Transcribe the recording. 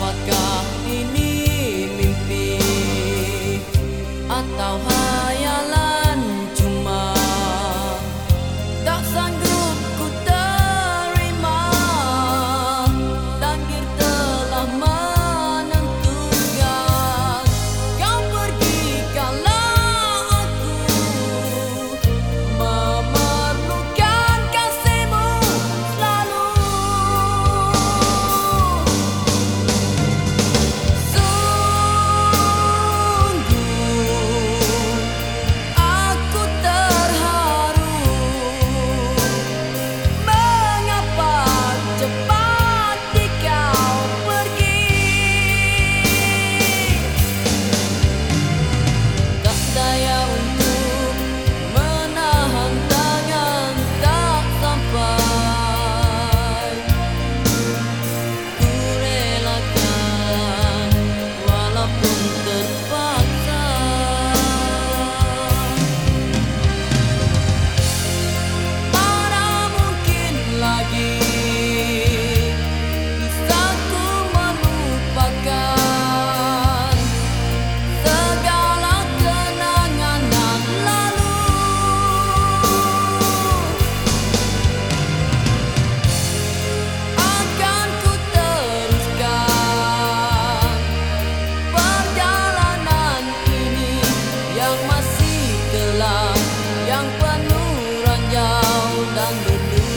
ปรกาศ gelap yang penuh ranjau dan berduri.